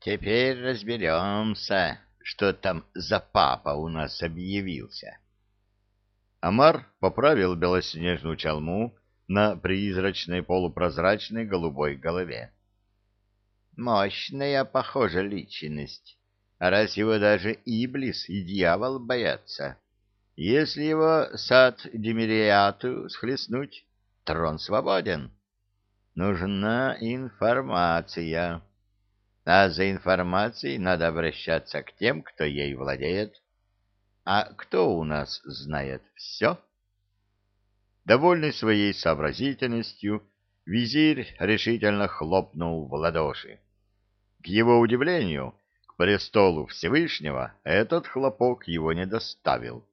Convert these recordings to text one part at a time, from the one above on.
Теперь разберемся, что там за папа у нас объявился. Амар поправил белоснежную чалму на призрачной полупрозрачной голубой голове. Мощная, похоже, личность, раз его даже Иблис и дьявол боятся. Если его сад Демириату схлестнуть, трон свободен. Нужна информация. А за информацией надо обращаться к тем, кто ей владеет. А кто у нас знает все? Довольный своей сообразительностью, визирь решительно хлопнул в ладоши. К его удивлению, к престолу Всевышнего этот хлопок его не доставил.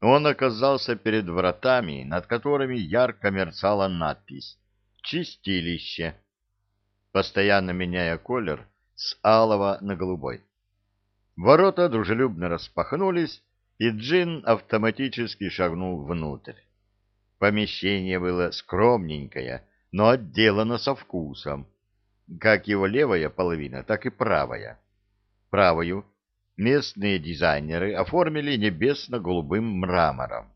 Он оказался перед вратами, над которыми ярко мерцала надпись «Чистилище», постоянно меняя колер с алого на голубой. Ворота дружелюбно распахнулись, и Джин автоматически шагнул внутрь. Помещение было скромненькое, но отделано со вкусом. Как его левая половина, так и правая. Правую местные дизайнеры оформили небесно-голубым мрамором.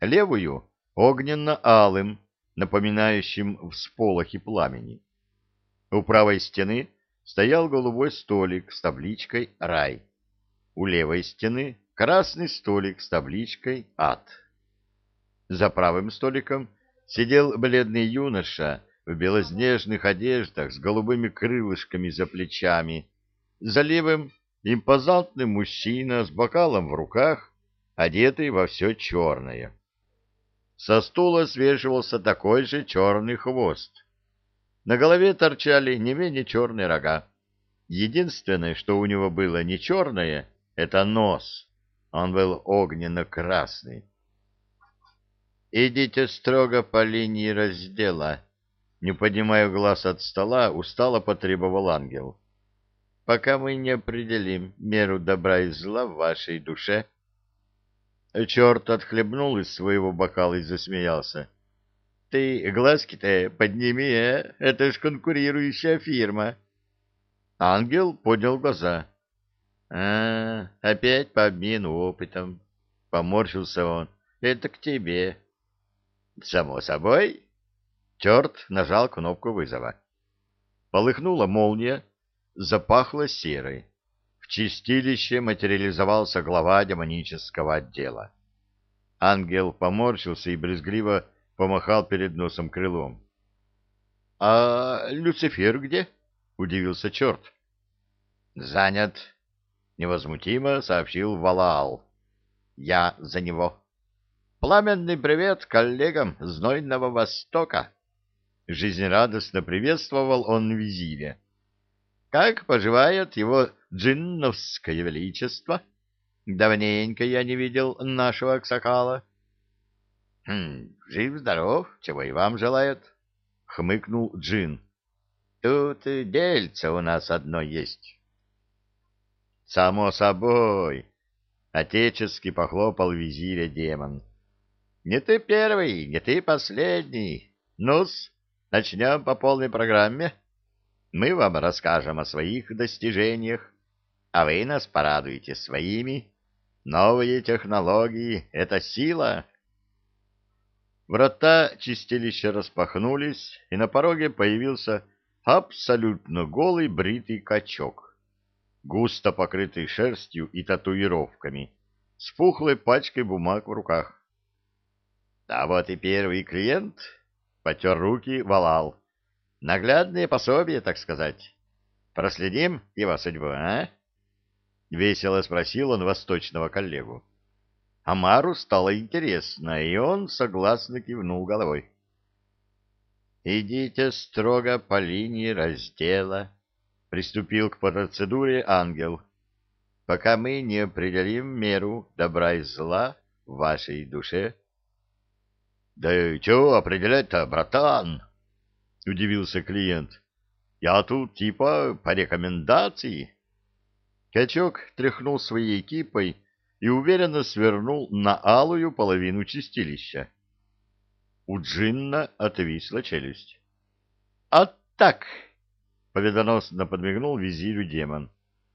Левую — огненно-алым, напоминающим всполохи пламени. У правой стены стоял голубой столик с табличкой «Рай». У левой стены — красный столик с табличкой «Ад». За правым столиком сидел бледный юноша в белоснежных одеждах с голубыми крылышками за плечами. За левым — импозантный мужчина с бокалом в руках, одетый во все черное. Со стула свешивался такой же черный хвост. На голове торчали не менее черные рога. Единственное, что у него было не черное, — это нос. Он был огненно-красный. «Идите строго по линии раздела», — не поднимая глаз от стола, устало потребовал ангел. «Пока мы не определим меру добра и зла в вашей душе». Черт отхлебнул из своего бокала и засмеялся. «Ты глазки-то подними, а? Это ж конкурирующая фирма». Ангел поднял глаза. «А, опять по обмену опытом», — поморщился он. «Это к тебе». Само собой. Черт нажал кнопку вызова. Полыхнула молния, запахло серой. В чистилище материализовался глава демонического отдела. Ангел поморщился и брезгливо помахал перед носом крылом. — А Люцифер где? — удивился черт. — Занят, — невозмутимо сообщил Валаал. — Я за него. Пламенный привет коллегам Знойного Востока! Жизнерадостно приветствовал он визиря. Как поживает его джинновское величество? Давненько я не видел нашего Аксакала. — Хм, жив-здоров, чего и вам желают, — хмыкнул Джин. — Тут дельце у нас одно есть. — Само собой, — отечески похлопал визиря демон. — не ты первый, не ты последний. Ну-с, начнем по полной программе. Мы вам расскажем о своих достижениях, а вы нас порадуете своими. Новые технологии — это сила. Врата чистилища распахнулись, и на пороге появился абсолютно голый бритый качок, густо покрытый шерстью и татуировками, с пухлой пачкой бумаг в руках. А вот и первый клиент потер руки валал. Наглядное пособие, так сказать. Проследим его судьбу, а? Весело спросил он восточного коллегу. Амару стало интересно, и он согласно кивнул головой. «Идите строго по линии раздела», — приступил к процедуре ангел, «пока мы не определим меру добра и зла в вашей душе». Да чего определять-то, братан? Удивился клиент. Я тут типа по рекомендации. Качок тряхнул своей кипой и уверенно свернул на алую половину чистилища. У Джинна отвисла челюсть. — А так! — победоносно подмигнул визирю демон.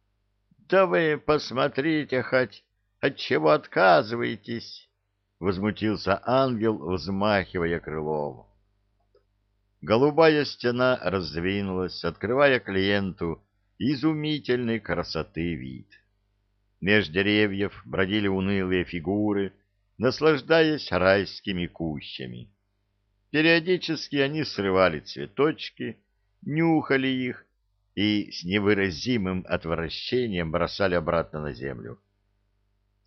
— Да вы посмотрите хоть, от чего отказываетесь? — возмутился ангел, взмахивая крылом. Голубая стена раздвинулась, открывая клиенту изумительной красоты вид. Меж деревьев бродили унылые фигуры, наслаждаясь райскими кущами. Периодически они срывали цветочки, нюхали их и с невыразимым отвращением бросали обратно на землю.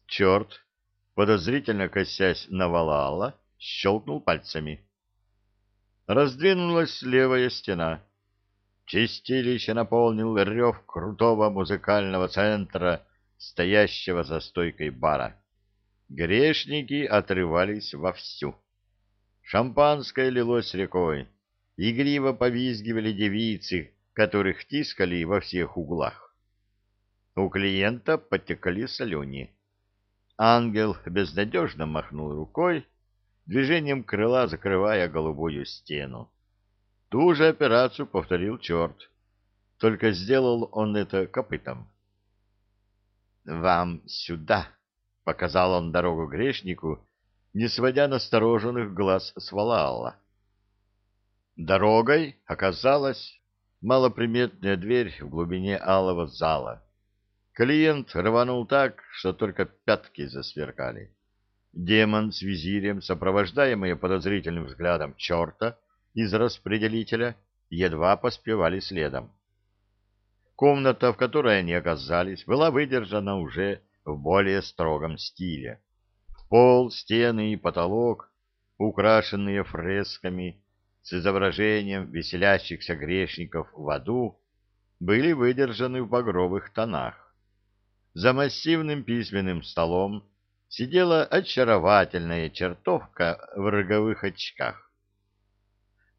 Черт, подозрительно косясь на Валаала, щелкнул пальцами. Раздвинулась левая стена. Чистилище наполнил рев крутого музыкального центра, стоящего за стойкой бара. Грешники отрывались вовсю. Шампанское лилось рекой. Игриво повизгивали девицы, которых тискали во всех углах. У клиента потекли солени. Ангел безнадежно махнул рукой, движением крыла закрывая голубую стену. Ту же операцию повторил черт, только сделал он это копытом. «Вам сюда!» — показал он дорогу грешнику, не сводя настороженных глаз с Валаала. Дорогой оказалась малоприметная дверь в глубине алого зала. Клиент рванул так, что только пятки засверкали. Демон с визирем, сопровождаемые подозрительным взглядом черта из распределителя, едва поспевали следом. Комната, в которой они оказались, была выдержана уже в более строгом стиле. Пол, стены и потолок, украшенные фресками с изображением веселящихся грешников в аду, были выдержаны в багровых тонах. За массивным письменным столом сидела очаровательная чертовка в роговых очках.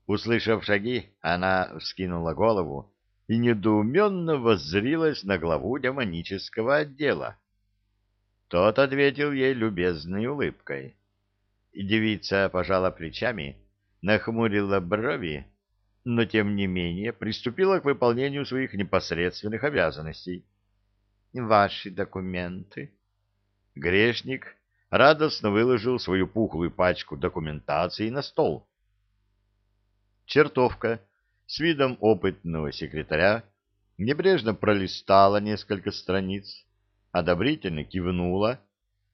Услышав шаги, она вскинула голову и недоуменно воззрилась на главу демонического отдела. Тот ответил ей любезной улыбкой. И девица пожала плечами, нахмурила брови, но тем не менее приступила к выполнению своих непосредственных обязанностей ваши документы. Грешник радостно выложил свою пухлую пачку документации на стол. Чертовка с видом опытного секретаря небрежно пролистала несколько страниц, одобрительно кивнула,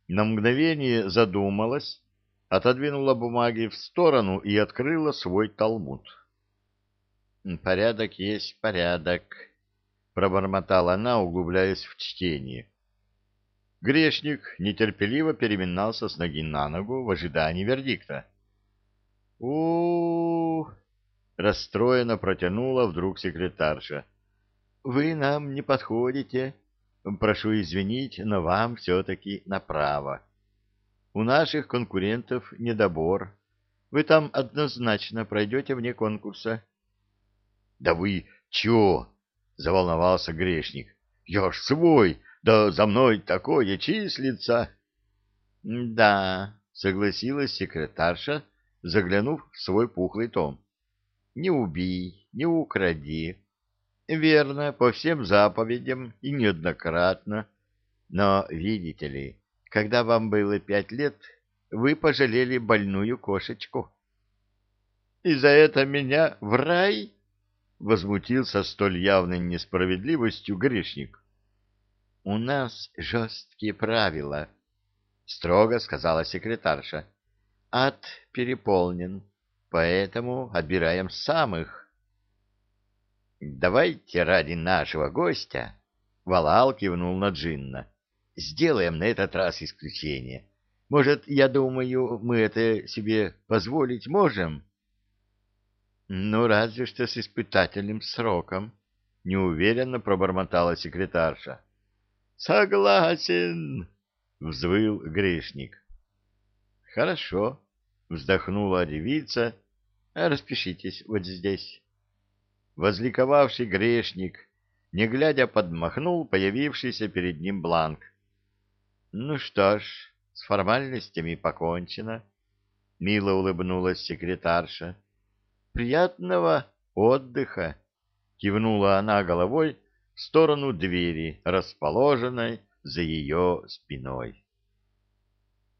на мгновение задумалась, отодвинула бумаги в сторону и открыла свой талмуд. «Порядок есть порядок», пробормотала она, углубляясь в чтение. Грешник нетерпеливо переминался с ноги на ногу в ожидании вердикта. у, -у, -у расстроенно протянула вдруг секретарша. «Вы нам не подходите. Прошу извинить, но вам все-таки направо. У наших конкурентов недобор. Вы там однозначно пройдете вне конкурса». «Да вы чё?» — заволновался грешник. — Я ж свой, да за мной такое числится. — Да, — согласилась секретарша, заглянув в свой пухлый том. — Не убей, не укради. Верно, по всем заповедям и неоднократно. Но, видите ли, когда вам было пять лет, вы пожалели больную кошечку. — И за это меня в рай? — возмутился столь явной несправедливостью грешник. — У нас жесткие правила, — строго сказала секретарша. — Ад переполнен, поэтому отбираем самых. — Давайте ради нашего гостя, — Валал кивнул на Джинна, — сделаем на этот раз исключение. Может, я думаю, мы это себе позволить можем? — ну, разве что с испытательным сроком, неуверенно пробормотала секретарша. Согласен, взвыл грешник. Хорошо, вздохнула девица. Распишитесь вот здесь. Возликовавший грешник, не глядя, подмахнул появившийся перед ним бланк. Ну что ж, с формальностями покончено. Мило улыбнулась секретарша. Приятного отдыха. — кивнула она головой в сторону двери, расположенной за ее спиной.